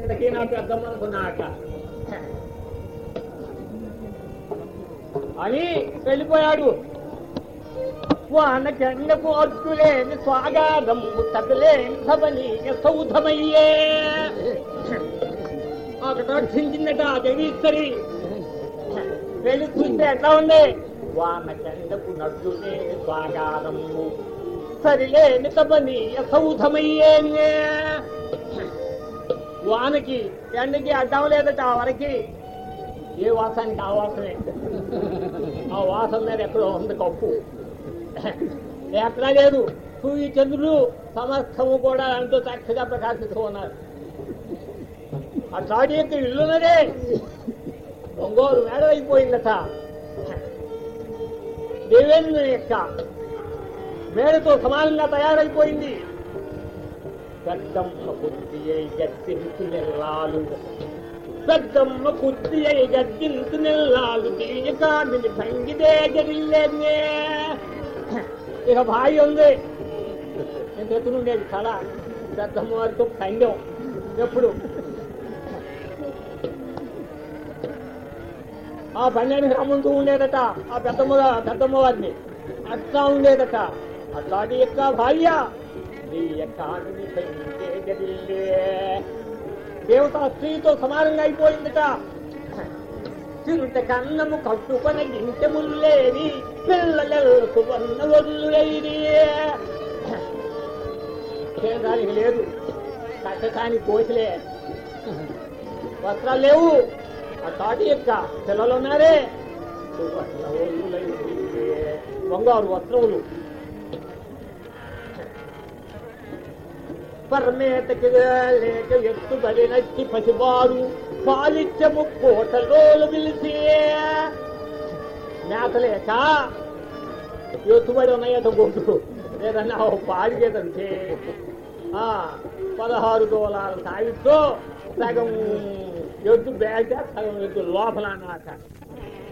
ఇంతకీ నా పెద్దమ్మ అనుకున్నాక అని వెళ్ళిపోయాడు. వానకెండకు అడ్డులేని స్వాగాదము తగలేని సబనీయ సౌధమయ్యే. అక్కడ ఆ దేవీశ్వరి. వెళ్ళి చూస్తే ఎట్లా ఉంది? వానకెండకు నడ్డులే స్వాగాదము. సరిలేని సబలీయ సౌధమయ్యే. వానకి ఎండకి అడ్డం లేదట ఆ వరకి ఏ వాసానికి ఆ వాసనే? ఆ వాసన మీద ఎక్కడో ఉంది కప్పు. ఎక్కడా లేదు. సూర్య చంద్రుడు సమస్తము కూడా ఎంతో చక్కగా ప్రకాశిస్తూ ఉన్నారు. ఆ చాటి యొక్క ఇల్లున్నదే ఒంగోలు మేడ అయిపోయిందట దేవేంద్ర యొక్క మేడతో సమానంగా తయారైపోయింది. పెద్దమ్మ బుద్ధి అయి నెల్లాలు పెద్దమ్మ బుద్ధి అయి గద్దించు నెల్లాలు తీయకామిని భంగిదే జరిల్లేనే ఇక భార్య ఉంది. నేను ఎత్తునుండేది కళ పెద్దమ్మ వారితో సైన్యం ఎప్పుడు? ఆ పన్నెండు రమ్ముతూ ఉండేదట ఆ పెద్దమ్మ పెద్దమ్మ వారిని. అట్లా ఉండేదట. అట్లాంటి యొక్క భార్య. నీ యొక్క దేవత స్త్రీతో సమానంగా అయిపోయిందట. చిరుత కన్నము కట్టుకొన ఇంటి ముల్లేని పిల్లలు సువర్ణ వల్లులైరి దానికి లేదు కట్టకాని కోసిలే. వస్త్రాలు లేవు ఆ తాటి యొక్క పిల్లలు ఉన్నారే. సువర్ణ బంగారు వస్త్రములు పరమేటకి లేక ఎత్తుబడి నచ్చి పసివారు పాలిత్యము కోటలోలు పిలిచి మేతలేక? ఎత్తుబడి ఉన్నాయట గొడ్డు లేదన్నా ఓ పాడిగేదంటే ఆ పదహారు దోలాల సాగితో సగం ఎద్దు బ్యాగ్ సగం ఎద్దు లోపల అన్నమాట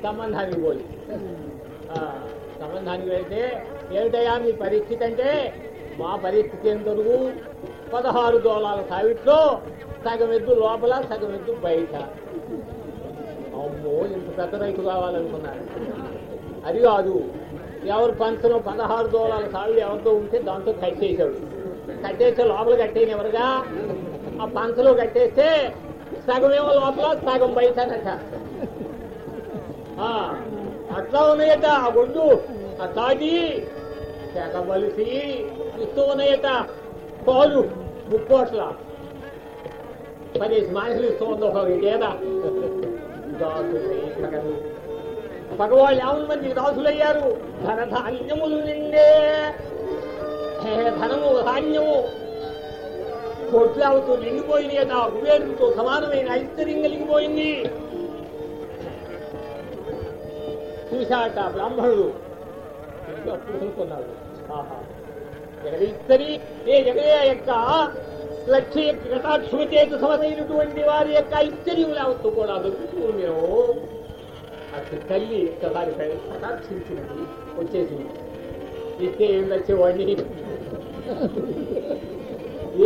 సంబంధానికి పోయి. సంబంధానికి వెళ్తే ఏమిటయ్యా మీ పరిస్థితి అంటే మా పరిస్థితి ఏం దొరుకు? పదహారు దోళాల సావిట్లో సగం ఎద్దు లోపల సగం ఎద్దు బయట. అమ్మో ఇంత పెద్ద రైతు కావాలనుకున్నారు. అది కాదు. ఎవరు పంచలో పదహారు దోళాల సాళ్ళు ఎవరితో ఉంటే దాంతో కట్టేశాడు. కట్టేస్తే లోపల కట్టేయని ఎవరుగా? ఆ పంచలో కట్టేస్తే సగం ఏమో లోపల సగం బయటనట. ఆ, అట్లా ఉన్నాయట ఆ గొడ్డు ఆ తాగి తెగవలిసి ఇస్తూ ఉన్నాయట. పాలు ముక్కోట్ల పదిహేను మనుషులు ఇస్తుంది ఒక గేద దాసులు పగవాళ్ళు యావన మంది దాసులయ్యారు ధన ధాన్యములు నిండే ధనము ధాన్యము కొట్లావుతూ నిండిపోయింది నా కుబేరుతో సమానమైన ఐశ్వర్యం కలిగిపోయింది చూశాట బ్రాహ్మణుడు అప్పుడు అనుకున్నాడు ఆహా జగదీశ్వరి ఏ జగదయ యొక్క లక్ష్య యొక్క కటాక్షము చేత సమరైనటువంటి వారి యొక్క ఐశ్వర్యం లేవత్తు కూడా దొరుకుతూ మేము అసలు తల్లి ఒక్కసారి కటాక్షించింది వచ్చేసింది. ఇస్తే ఏం వచ్చేవాడిని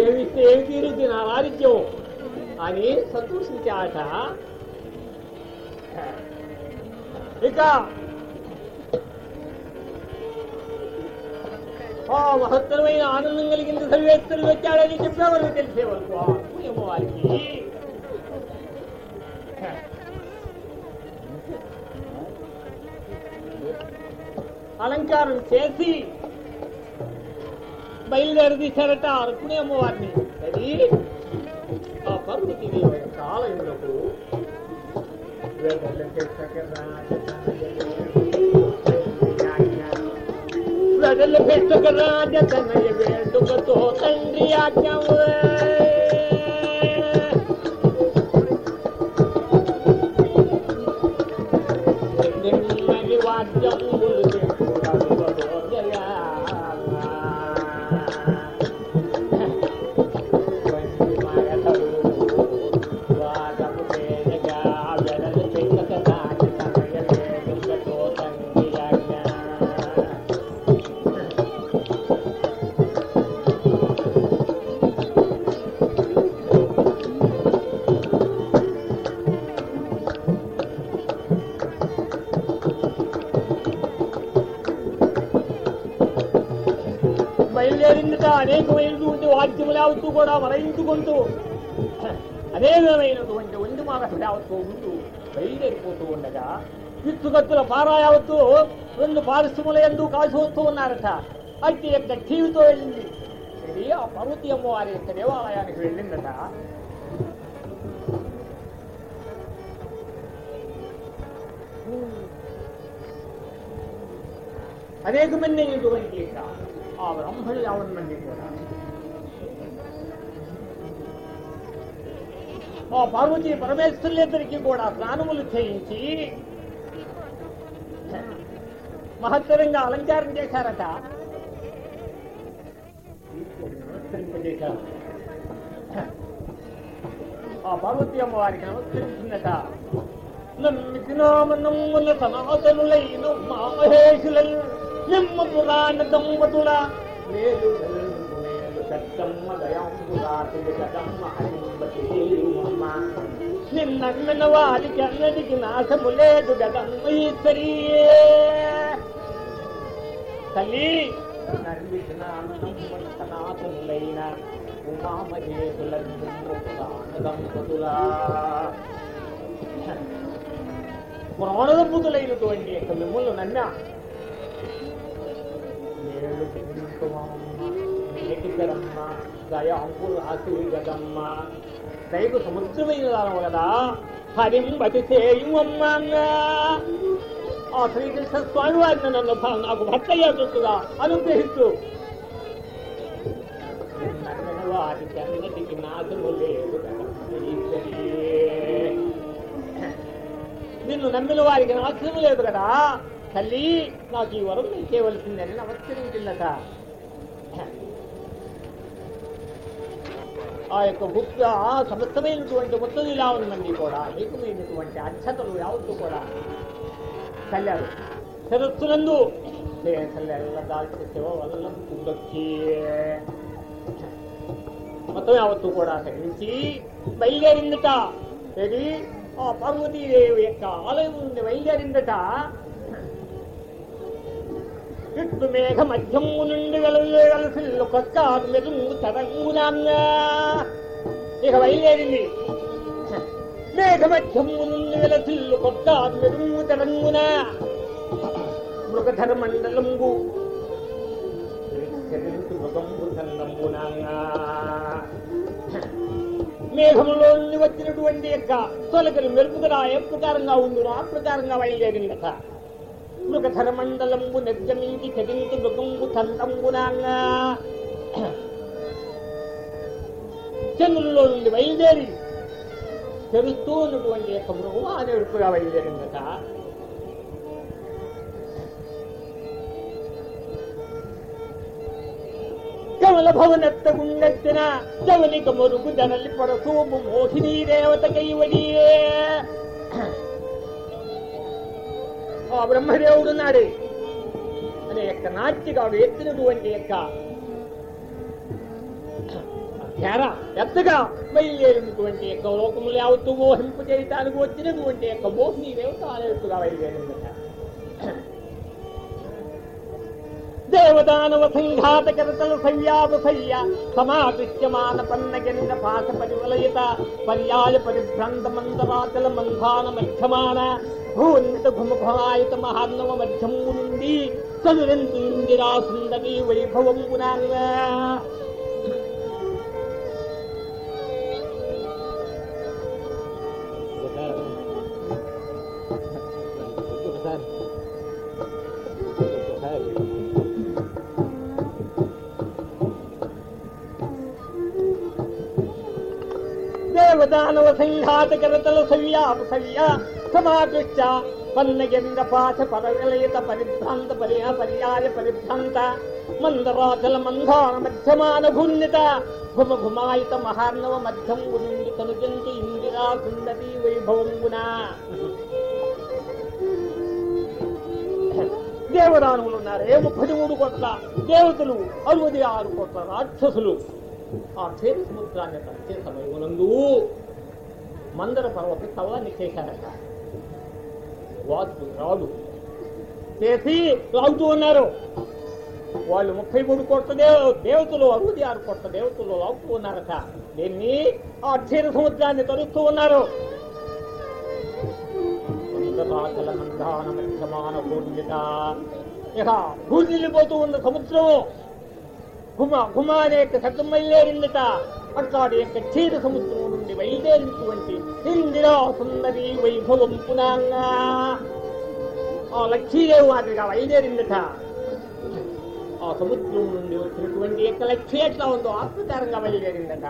ఏమిస్తే ఏమి తీరుద్ది? నా వారిద్యం. అని సంతోషించాట. ఇక ఆ మహత్తరమైన ఆనందం కలిగింది సర్వేశ్వరుడు వచ్చాడని చెప్పేవారు తెలిసే ఏమో వారికి. అలంకారం చేసి బయలుదేరి తీశారట అరుకునే అమ్మవారిని. అది ఆ పర్వతి చాలా ಸರಳ ಬೆಟ್ಟುಕ ರಾಜ ತನಯ ಬೇಡುಕ ತೋ ತಂಡಿ ಆಜ್ಞವು యావత్తు కూడా వలయించుకుంటూ వరయించుకుంటూ అనేకమైనటువంటి ఒంటి మానసు యావత్తు ఉంటూ బయలుదేరిపోతూ ఉండగా పిచ్చుకత్తుల పారా యావత్తు రెండు పారిశ్రమల ఎందు కాల్చి వస్తూ ఉన్నారట. అట్టి యొక్క టీవీతో వెళ్ళింది? ఇది ఆ పర్వతి అమ్మవారి యొక్క దేవాలయానికి వెళ్ళిందట. అనేకమంది ఆ బ్రహ్మలు ఎవరి మంది కూడా ఆ పార్వతీ పరమేశ్వరులిద్దరికీ కూడా స్నానములు చేయించి మహత్తరంగా అలంకారం చేశారట. ఆ పార్వతీ అమ్మవారికి నమస్కరించిందట. నమ్మితినామనమ్ముల సనాతనులైన మహేషులను నిమ్మ పురాణ దంపతుల మేలు. మేలు కట్టమ్మ దయాంబురాటి నిన్నమ్మిన వారికి అన్నటికి నాశము లేదు జగమ్మ ఈశ్వరీ. తల్లి. నర్మితినామనమ్ముల సనాతనులైన పురాణదంపుతులైనటువంటి యొక్క మిమ్మల్ని నన్నా నేడు నేటికరమ్మ దయాంకులు ఆశలు కదమ్మ దయకు సముద్రమైన దానం కదా. హరింబతి బతి ఆ శ్రీకృష్ణ స్వామి వారిని నన్ను నాకు భర్త అయ్యేటట్టుగా అనుగ్రహిస్తూ. నన్ను వారికి నాశము లేదు నిన్ను నమ్మిన వారికి నాశనం లేదు కదా. తల్లి నాకు ఈ వరం చేయవలసిందని నమస్కరించిందట ఆ యొక్క గుప్త ఆ సమస్తమైనటువంటి ముత్తదిలా ఉందండి కూడా అనేకమైనటువంటి అక్షతలు యావత్తు కూడా చల్లారు. శరత్తునందు మొత్తం యావత్తు కూడా తగ్గించి బయలుదేరిందట. ఏది? ఆ పార్వతీదేవి యొక్క ఆలయం నుండి బయలుదేరిందట. ఇట్లు మేఘ మధ్యము నుండి వెలవేలసిల్లు కొత్త మెరుగు తరంగునాంగా ఇక బయలుదేరింది. మేఘ మధ్యము నుండి వెలసిల్లు కొత్త మెరుగు తరంగున. మృగధర మండలంబు. మృగంబు మేఘంలోని వచ్చినటువంటి యొక్క తొలకలు మెరుపుగా ఏ ప్రకారంగా ఉందో ఆ ప్రకారంగా బయలుదేరిందట. మృగధర మండలంబు నిర్గమించి చదించి మృగంబు చందంబునాంగా చంద్రుల్లో నుండి బయలుదేరి తెరుస్తూ ఉన్నటువంటి యొక్క మృగము ఆ నెడుపుగా బయలుదేరిందట కమల భవనత్త గుండెత్తిన జవనిక మురుగు జనలి పరసూపు మోహిని దేవత కైవడియే ఆ బ్రహ్మదేవుడు నాడే అనే యొక్క నాట్యగాడు ఎత్తినటువంటి యొక్క ధ్యాన ఎత్తగా బయలుదేరినటువంటి యొక్క లోకములు యావత్తు మోహింపు చేయటానికి వచ్చినటువంటి యొక్క మోహిని దేవత ఆ బయలుదేరిందట. దేవదానవ సంఘాతకరతల కరతల సయ్యాప సయ్య సమాకృత్యమాన పన్నగండ పాశ పరివలయత పర్యాయ పరిభ్రాంత మందరాచల మంధాన మధ్యమాన భూన్విత ఘుమఘమాయిత మహార్ణవ మధ్యము నుండి చదురెంతు ఇందిరా సుందరి వైభవంగునాంగా దేవదానవ సంఘాత కరతల సవ్యాప సవ్య సమాకృష్ట పన్నగండ పాశ పరవిలయత పరిభ్రాంత పర్యా పర్యాయ పరిభ్రాంత మందరాచల మందార మధ్యమాన భూన్యత భుమ భుమాయిత మహార్ణవ మధ్యం నుండి కనుజంతి ఇందిరా సుందరి వైభవంగునా దేవదానములు ఉన్నారు. ఏ ముప్పై మూడు కోట్ల దేవతలు అరవది ఆరు కోట్ల రాక్షసులు. ఆ క్షేత్ర సముద్రాన్ని తప్పే సమయమునందు మందర పర్వత తవాన్ని చేశారట. వాచు రాదు. చేసి లాగుతూ ఉన్నారు. వాళ్ళు ముప్పై మూడు కోట్ల దేవ దేవతలు అరవై ఆరు కోట్ల దేవతలు లాగుతూ ఉన్నారట. దీన్ని ఆ క్షీర సముద్రాన్ని తరుస్తూ ఉన్నారు. మందానమధ్యమాన పూర్ణిత ఇక పూర్ణిల్లిపోతూ ఉన్న సముద్రము. గుమ గుమ అనే యొక్క శబ్దం బయలుదేరిందట. అట్లాంటి యొక్క క్షీర సముద్రం నుండి బయలుదేరినటువంటి ఇందిరా సుందరి వైభవం పునాంగా. ఆ లక్ష్మీదేవి మాదిరిగా బయలుదేరిందట. ఆ సముద్రం నుండి వచ్చినటువంటి యొక్క లక్ష్మి ఎట్లా ఉందో ఆత్మకారంగా బయలుదేరిందట.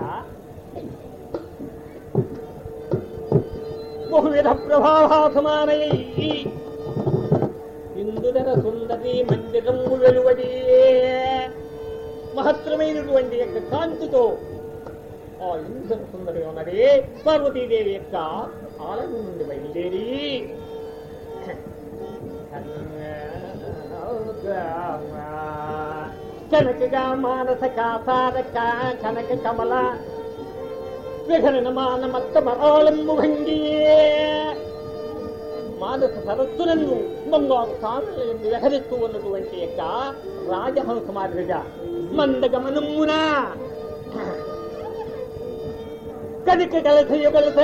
బహువిధ ప్రభావాసమానై ఇందుదర సుందరి మందిరము వెలువడి మహత్తరమైనటువంటి యొక్క కాంతితో ఆ ఇంద్ర సుందరి ఉన్నది. పార్వతీదేవి యొక్క ఆలయం నుండి బయలుదేరి. కనకగా మానస కాసారక కనక కమల విఘన విహరణ మానమత్తమరాళంబు భంగి. మానస సరస్సులను మంగారు తామలను విహరిస్తూ ఉన్నటువంటి యొక్క రాజహంస మాదిరిగా మందగమనమున కనిక కలస యుగలస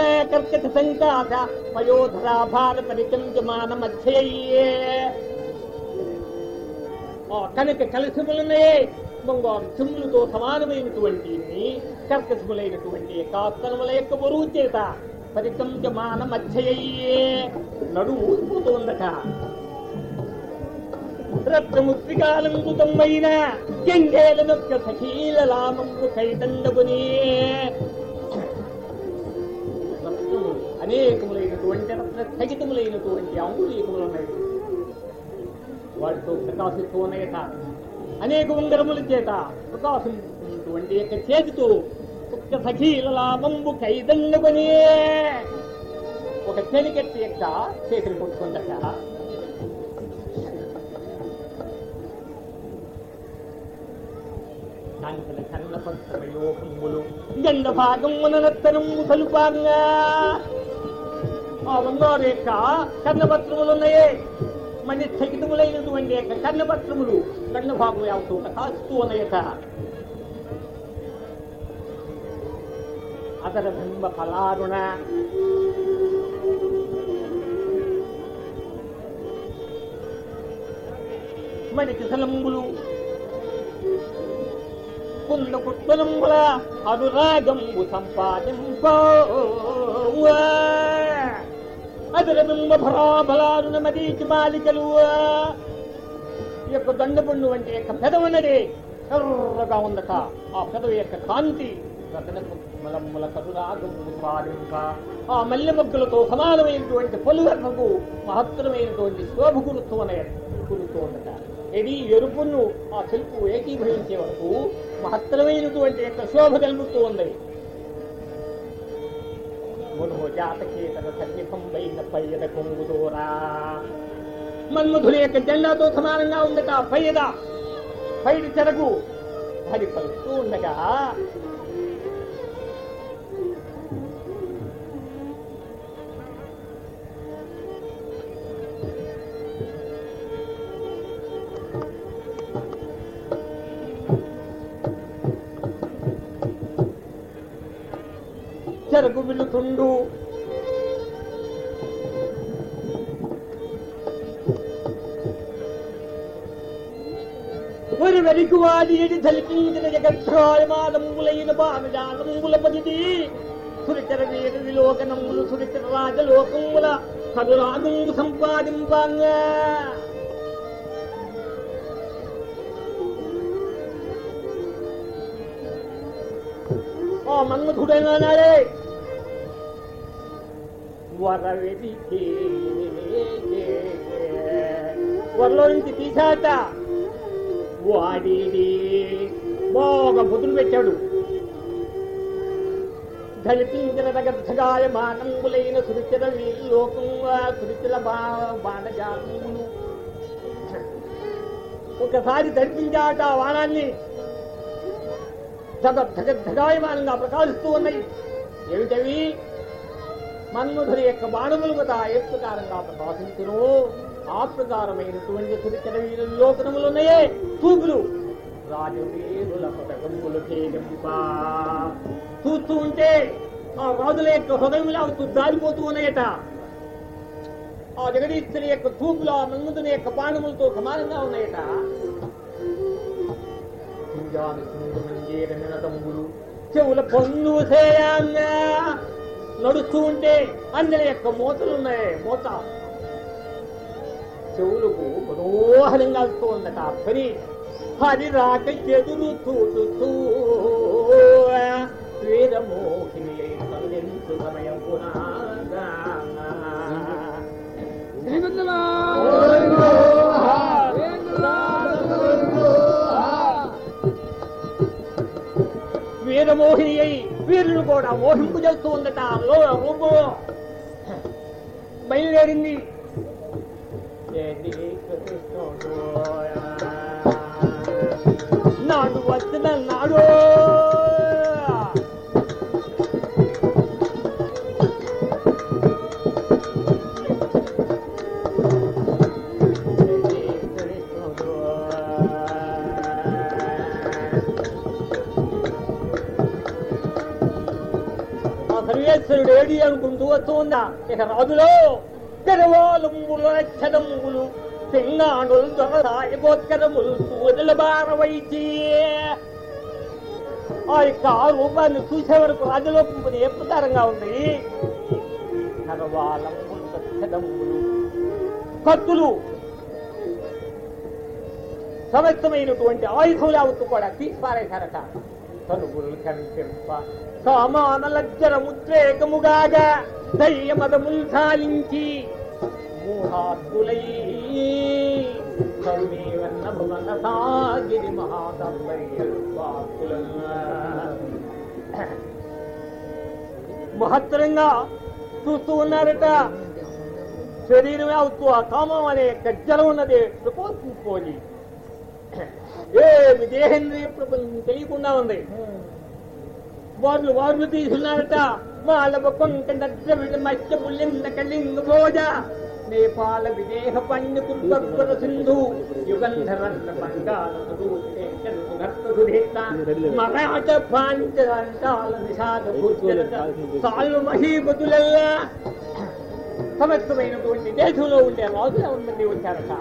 కనుక కలశములనే బంగారు చెమ్ములతో సమానమైనటువంటి కర్కశములైనటువంటి కాస్తనముల యొక్క బరువు చేత పరికంజమాన మధ్యయ్యే నడువు ఊసిపోతుందట గంగేల గంగేలనొక్క సఖీల లామంబు కైతండగుని అనేకములైనటువంటి రత్న స్థగితములైనటువంటి అంగుళీకములు ఉన్నాయి వాటితో ప్రకాశిస్తూ ఉన్నాయట అనేక ఉంగరముల చేత ప్రకాశించినటువంటి యొక్క చేతితో ఒక్క సఖీలలాభంబు లాభంబు ఒక చెలికెత్తి యొక్క చేతిని కొట్టుకుందట. కాంతల కన్న పత్రయోగములు గండ భాగం నత్తరము సలుపాంగా ఆ బంగారు యొక్క కర్ణపత్రములు ఉన్నాయే. మళ్ళీ స్థగితములైనటువంటి యొక్క కర్ణపత్రములు. కర్ణభాగం భాగం యావతూ కాస్తూ ఉన్నాయట అతర బింబ ఫలారుణ మరి కిసలంబులు. కుంద కుట్టలంబుల అనురాగంబు సంపాదింప. అదర బింబ ఫలారుణ బాలికలు ఈ యొక్క దండపండు వంటి యొక్క పెదవన్నది ఎర్రగా ఉందట. ఆ పెదవి యొక్క కాంతి రతనముల కరురాగము ఆ మల్లె మొగ్గలతో సమానమైనటువంటి పొలువర్ణకు మహత్తరమైనటువంటి శోభ గురుతూ గురుతూ ఉండట ఇది ఎరుపును ఆ తెలుపు ఏకీభవించే వరకు మహత్తరమైనటువంటి యొక్క శోభ కలుగుతూ ఉంది మునుము జాతకేతన సన్నిభంబైన పయ్యద కొంగుదూరా మన్మధుల యొక్క జెండాతో సమానంగా ఉండగా పయ్యద పైడి చెరకు హరి పలుకుతూ ఉండగా చెరకు పిలుతుండు ഒരു വരിക്കുവാതിരി ധലിക്കുന്ന ജഗദ്ധ്രോമാതമുലയിന പാമജാതമുലപതി സുരചര വീരവിലോകനമുല സുരചര രാജലോകമുല കരുണാകുമ്പ് സമ്പാദിമ്പാങ്ങ് ഓ മങ്ങുടനാലേ వరవెది వరలో నుంచి తీశాట. వాడి బాగా బుద్ధులు పెట్టాడు. ధలిపించిన దగద్ధగాయ మానంగులైన సురిచల లోకంగా సురిచల బాణజాలములు. ఒకసారి ధరిపించాట ఆ వాణాన్ని. ధగద్ధగాయమానంగా ప్రకాశిస్తూ ఉన్నాయి. ఏమిటవి? మన్మధుడి యొక్క బాణములు కూడా ఏ ప్రకారంగా ప్రకాశించును? ఆ ప్రకారమైనటువంటి సురిచర వీరు లోకనములు ఉన్నాయే చూపులు రాజవీరుల పథకములు చూస్తూ ఉంటే ఆ రాజుల యొక్క హృదయంలో అవుతూ దారిపోతూ ఉన్నాయట. ఆ జగదీశ్వరి యొక్క తూపులు ఆ మన్మధుని యొక్క బాణములతో సమానంగా ఉన్నాయట. చెవుల పొన్ను సేయాంగా నడుస్తూ ఉంటే అందరి యొక్క మూతలు ఉన్నాయి మూత. చెవులకు మనోహరంగా వస్తూ ఉందట పని హరి రాక ఎదురు చూడుతూ సమయం శ్రీమంతులా వీరమోహిని అయి వీరులు కూడా మోహింపు చేస్తూ ఉందట. బయలుదేరింది. నాడు వచ్చిన నాడు సర్వేశ్వరుడు అనుకుంటూ వస్తూ ఇక రాజులో తెరవాలుములు రక్షదములు సింగాణులు దొరసాయగోత్కరములు బారవైచి ఆ యొక్క రూపాన్ని చూసే వరకు రాజులో ఏ ప్రకారంగా ఉంది తెరవాలములు రక్షదములు కత్తులు సమస్తమైనటువంటి ఆయుధములు యావత్తు కూడా తీసి పారేశారట తనుగులు కనిపింప సామాన లజ్జర ఉద్రేకముగాగా దయ్యమదముల్ సాలించి మూఢాత్ములై కరుణీవన్న భువన సాగిరి మహత్తరంగా చూస్తూ ఉన్నారట. శరీరమే అవుతూ ఆ కామం అనే గజ్జల ఉన్నది. ప్రపోజిపోయి ఏ విదేహేంద్రియ ప్రపంచం తెలియకుండా ఉంది. వాళ్ళు వాళ్ళు తీసుకున్నారట వాళ్ళ కొంక నద్రవిడ మత్స్య పుల్లింద కలింగ భోజ. నేపాల విదేహ పండు కుర్బర సింధు. యుగంధరన్న మరాఠ పాంచాల నిషాద సాల్వ మహీపతులల్లా సమస్తమైనటువంటి దేశంలో ఉండే రాజుల ఎవరి వచ్చారట?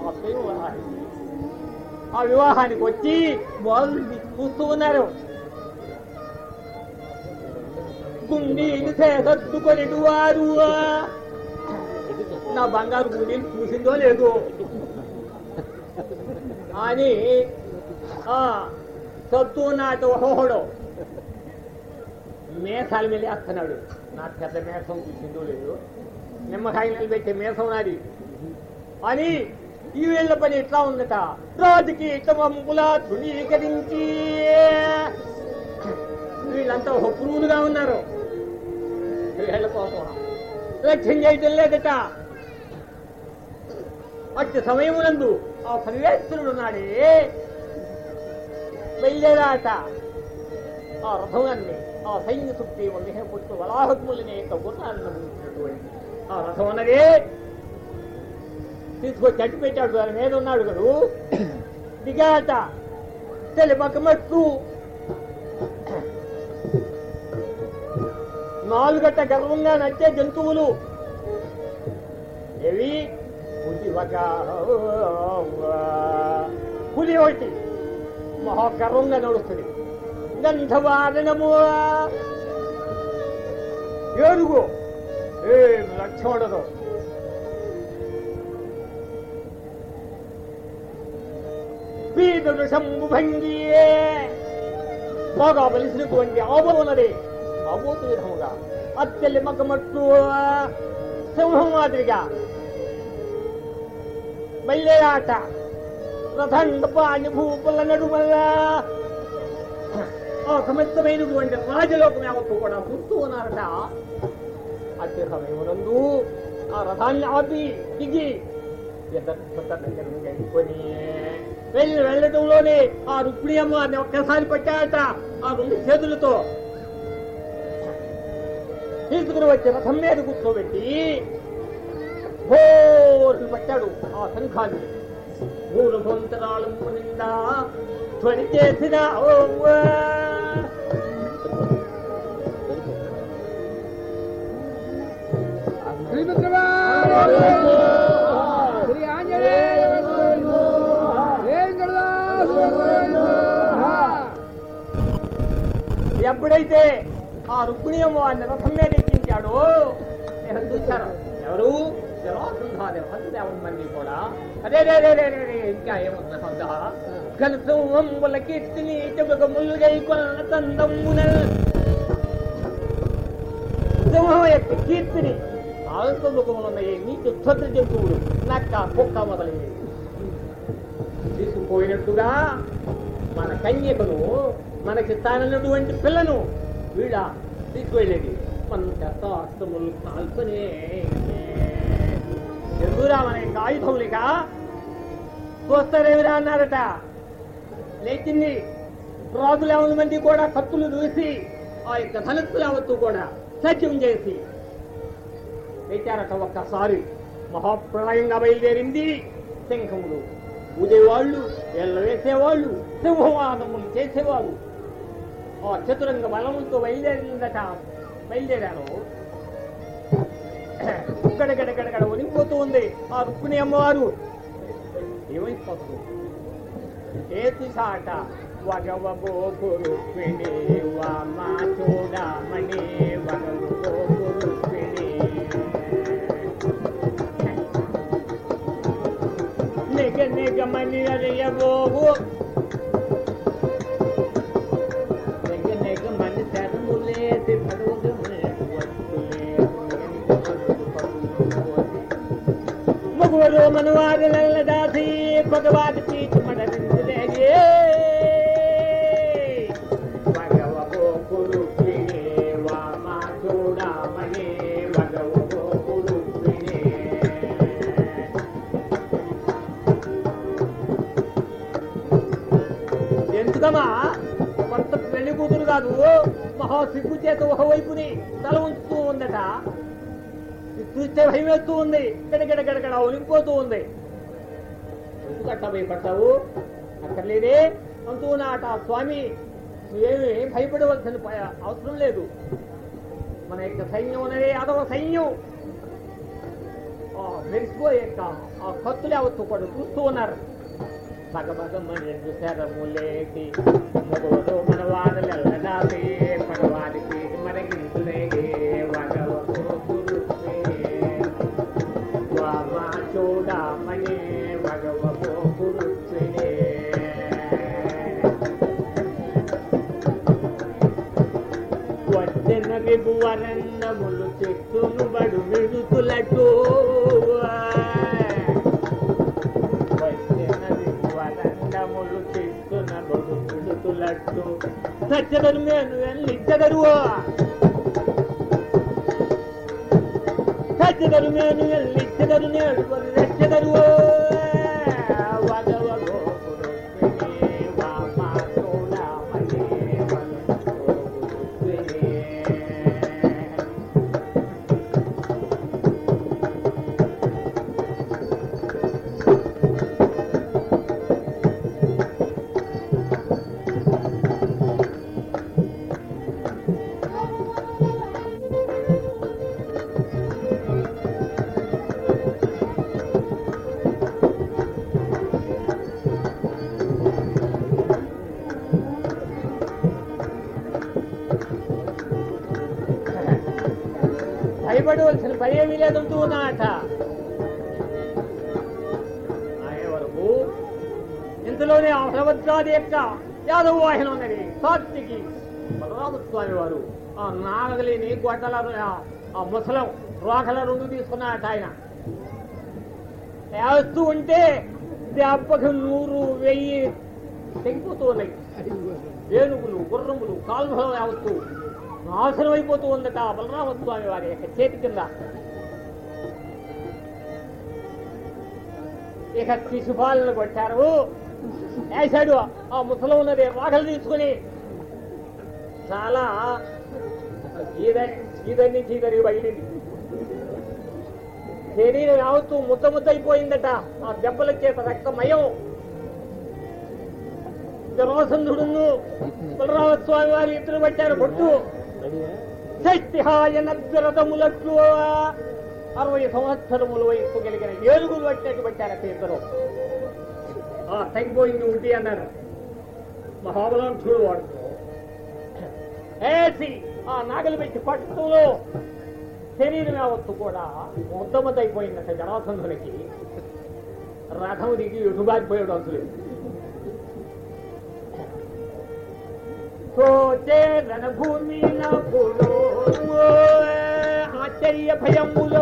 ఆ వివాహానికి ఆ వివాహానికి వచ్చి వాళ్ళు చూస్తూ ఉన్నారు గుండీని చేసద్దుకొనిడు వారు నా బంగారు గుండీని చూసిందో లేదో. అని ఆ సత్తు నాటి ఒకడు మేసాల మీద వేస్తున్నాడు. నా పెద్ద మేసం చూసిందో లేదు. నిమ్మకాయ నిలబెట్టే మేసం నాది. అని ఈ వీళ్ళ పని ఎట్లా ఉందట? రాజుకి తమంపులా తృణీకరించి. వీళ్ళంతా ఒక పురుగులుగా ఉన్నారు. వీళ్ళ కోసం లక్ష్యం చేయటం లేదట. అట్టి సమయమునందు ఆ సర్వేశ్వరుడు ఉన్నాడే బయలుదేరాట ఆ రథాన్ని ఆ సైన్య సుక్తి వందే పుట్టు యొక్క గుర్రాన్ని ఆ రథం అన్నదే తీసుకొచ్చి అట్టు పెట్టాడు దాని మీద ఉన్నాడు కదూ. దిగాట. తెలిపకమట్టు నాలుగట్ట గర్వంగా నచ్చే జంతువులు. ఏవి? పులి ఒక పులి ఒకటి. మహా గర్వంగా నడుస్తుంది. గంధవారణము ఏడుగు ఏ లక్ష్యం ఉండదు. వీధుడు శంభుభంగియే బాగా బలిసినటువంటి ఆబోనది ఆబోతు విధముగా అత్తెల్లి మగ్గమట్టు సింహం మాదిరిగా బయలుదేరాట రథండ పాణి భూపుల నడుమల్ల ఆ సమస్తమైనటువంటి రాజలోకం యావత్తు కూడా చూస్తూ ఉన్నారట అతి సమయమునందు ఆ రథాన్ని ఆపి దిగి ఎంత కొని వెళ్ళి వెళ్ళటంలోనే ఆ రుక్మిణి అమ్మవారిని ఒక్కసారి పట్టాట ఆ రెండు చేతులతో. తీసుకుని వచ్చి రథం మీద కూర్చోబెట్టి హోర్లు పట్టాడు ఆ శంఖాన్ని మూడు సంవత్సరాలు నిండా ధ్వని చేసిన ఓ ఎప్పుడైతే ఆ రుక్మిణి అమ్మవారిని రథం మీద ఎక్కించాడో నేను చూశాను. ఎవరు? మంది కూడా. అదే ఇంకా కలుసంబుల కీర్తిని చెబుగములుగై కొన్న తందమ్మున సింహం యొక్క కీర్తిని ఆనందముఖములున్న నీటి జంతువులు నక్క కుక్క మొదలైనవి. తీసుకుపోయినట్టుగా మన కన్యకను మనకి తానటువంటి పిల్లను వీళ్ళ తీసుకువెళ్ళేది మన చెత్త అస్తములు కాల్పనే. ఎందుకురా మన యొక్క ఆయుధం లేక చూస్తారేమిరా అన్నారట. లేచింది రాజులు మంది కూడా కత్తులు చూసి ఆ యొక్క ధనస్సులవత్తు కూడా సత్యం చేసి లేచారట ఒక్కసారి. మహాప్రళయంగా బయలుదేరింది శంఖములు. ఊదేవాళ్ళు ఎల్ల వేసేవాళ్ళు సింహవాదములు చేసేవాళ్ళు చతురంగ బలముతో బయలుదేరిందట బయలుదేరాను గడగడగడగడ వణిపోతూ ఉంది ఆ రుక్కుని అమ్మవారు ఏమైపోతుంది ఏతిసాట వగవబోకు రుక్మిణి వామా చూడమణి వగవబోకు రుక్మిణి నిగ నిగమని అరియబోవు శరములేసి మగువరు మనువారు నల్లదాసి భగవాది పీచు మడలించులేగే భగవో కురుక్మిణి వామా చూడమణి భగవో కురుక్మిణి ఎందుకమ్మా కొత్త పెళ్లి కూతురు కాదు మహా సిగ్గు చేత ఒకవైపుని తల ఉంచుతూ ఉందట. ఇది చూస్తే భయం ఉంది. గడగడ గడగడ ఒలిగిపోతూ ఉంది ఎందుకట్ట భయపడతావు అక్కర్లేదే అంటూ నాట స్వామి. నువ్వేమి భయపడవలసిన అవసరం లేదు. మన యొక్క సైన్యం ఉన్నదే అదవ సైన్యం. మెరిసిపోయే ఆ కత్తులు అవతూ కూడా చూస్తూ ఉన్నారు భగభగమని శరములేటి. మగోడు మనవాడలెల్లదాపి భయపడవలసిన పనేమీ లేదంటూ ఉన్నమాట అయ్యే వరకు ఇంతలోనే ఆ భగవద్గాది యొక్క యాదవ వాహనం ఉన్నది సాత్వికి. బలరామస్వామి వారు ఆ నాగలిని గొడ్డల ఆ ముసలం రోకల రెండు తీసుకున్నట ఆయన. వేస్తూ ఉంటే దెబ్బకు నూరు వెయ్యి తెగిపోతూ ఉన్నాయి ఏనుగులు గుర్రములు కాల్వలు వేస్తూ నాశనం అయిపోతూ ఉందట బలరామస్వామి వారి యొక్క చేతి కింద. ఇక శిశుపాలను కొట్టారు. వేశాడు. ఆ ముసలం ఉన్నది రాగలు తీసుకుని. చాలా ఈదని నుంచి చీదని బయలింది శరీరం యావత్తు ముద్ద ముద్దయిపోయిందట. ఆ దెబ్బల చేత రక్తమయం. జనోసంధుడు బలరామ స్వామి వారి ఇద్దరు పట్టారు కొట్టు. షష్టిహాయ నద్రథములకు అరవై సంవత్సరముల వయస్సు కలిగిన ఏలుగులు పట్టినట్టు పెట్టారట ఇద్దరు ఆ తగ్గిపోయింది ఉంటి అన్నారు. మహాబలాంతుడు వాడు. ఏసి ఆ నాగలి పెట్టి పట్టులో శరీరం యావత్తు కూడా ముద్దమతైపోయిందట జనాసంధునికి రథం దిగి ఎటుబారిపోయాడు అసలు? సోచే రణభూమి నపుడు ఆశ్చర్య భయముల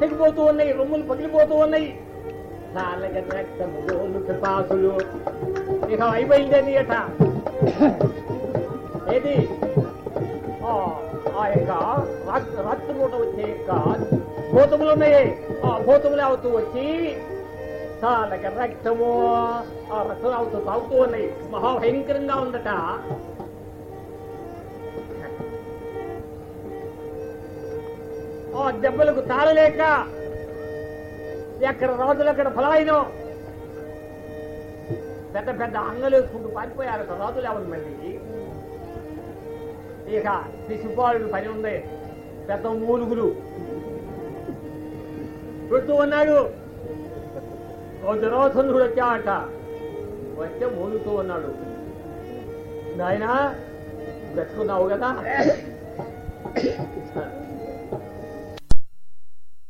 తెగిపోతూ ఉన్నాయి రొమ్ములు పగిలిపోతూ ఉన్నాయి. పిపాసులు ఇక అయిపోయిందని అట ఏది? ఆ ఆ యొక్క రాత్రి రాత్రి పూట వచ్చే యొక్క భూతములు ఉన్నాయి? ఆ భూతములు అవుతూ వచ్చి చాలా రక్తము ఆ రక్తం అవుతూ తాగుతూ ఉన్నాయి. మహాభయంకరంగా ఉందట. ఆ దెబ్బలకు తాళలేక ఎక్కడ రాజులు అక్కడ ఫలాయినో పెద్ద పెద్ద అంగలు వేసుకుంటూ పారిపోయారు రాజులు ఎవరు మళ్ళీ? ఇక శిశుపాలుడు పని ఉంది. పెద్ద మూలుగులు. పెడుతూ ఉన్నాడు. ఓ జనోసంధుడు వచ్చాట వచ్చే మూలుగుతూ ఉన్నాడు. నాయనా బ్రతుకున్నావు కదా?